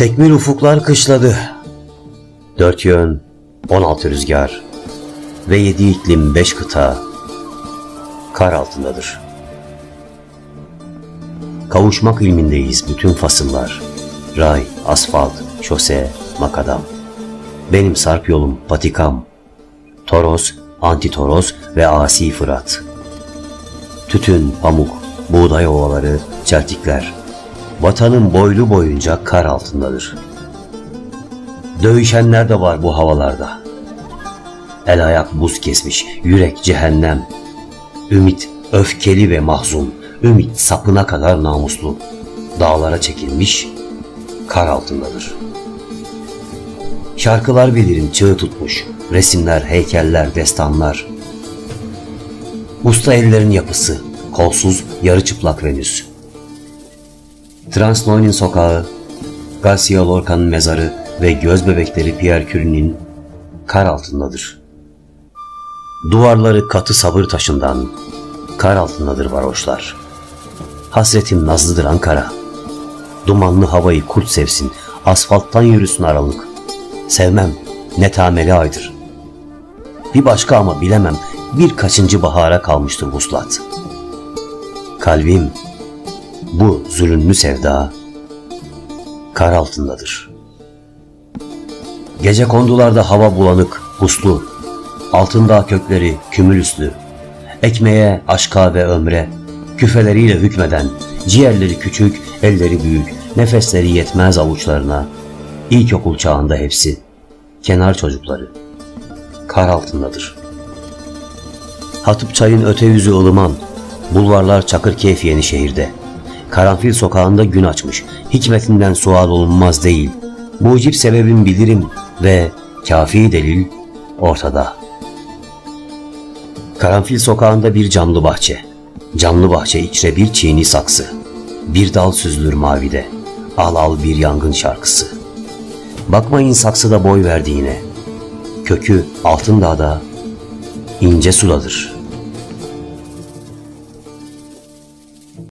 Tekmil ufuklar kışladı. Dört yön, on altı rüzgar ve yedi iklim beş kıta kar altındadır. Kavuşmak ilmindeyiz bütün fasıllar. Ray, asfalt, şose, makadam. Benim sarp yolum patikam. Toros, antitoros ve asi fırat. Tütün, pamuk, buğday ovaları, çeltikler. Vatanın boylu boyunca kar altındadır. Dövüşenler de var bu havalarda. El ayak buz kesmiş, yürek cehennem. Ümit öfkeli ve mahzun, ümit sapına kadar namuslu. Dağlara çekilmiş, kar altındadır. Şarkılar bilirim çığ tutmuş, resimler, heykeller, destanlar. Usta ellerin yapısı, kolsuz, yarı çıplak Venüs. Transnoy'un sokağı, Garcia Lorca'nın mezarı ve göz bebekleri Pierre Curie'nin kar altındadır. Duvarları katı sabır taşından, kar altındadır varoşlar. Hasretim nazlıdır Ankara. Dumanlı havayı kurt sevsin, asfalttan yürüsün aralık. Sevmem, ne tameli aydır. Bir başka ama bilemem, bir kaçıncı bahara kalmıştır vuslat. Kalbim, bu zulümlü sevda, kar altındadır. Gece kondularda hava bulanık, puslu, altında kökleri kümülüslü, ekmeğe, aşka ve ömre, küfeleriyle hükmeden, ciğerleri küçük, elleri büyük, nefesleri yetmez avuçlarına, ilkokul çağında hepsi, kenar çocukları, kar altındadır. Hatıp çayın öte yüzü ılıman, bulvarlar Çakırkeyf Yenişehir'de. Karanfil sokağında gün açmış, hikmetinden sual olunmaz değil. Mucip sebebim bilirim ve kafi delil ortada. Karanfil sokağında bir camlı bahçe. Camlı bahçe içre bir çiğni saksı. Bir dal süzülür mavide. Al al bir yangın şarkısı. Bakmayın saksıda boy verdiğine. Kökü altın dağda, ince sudadır.''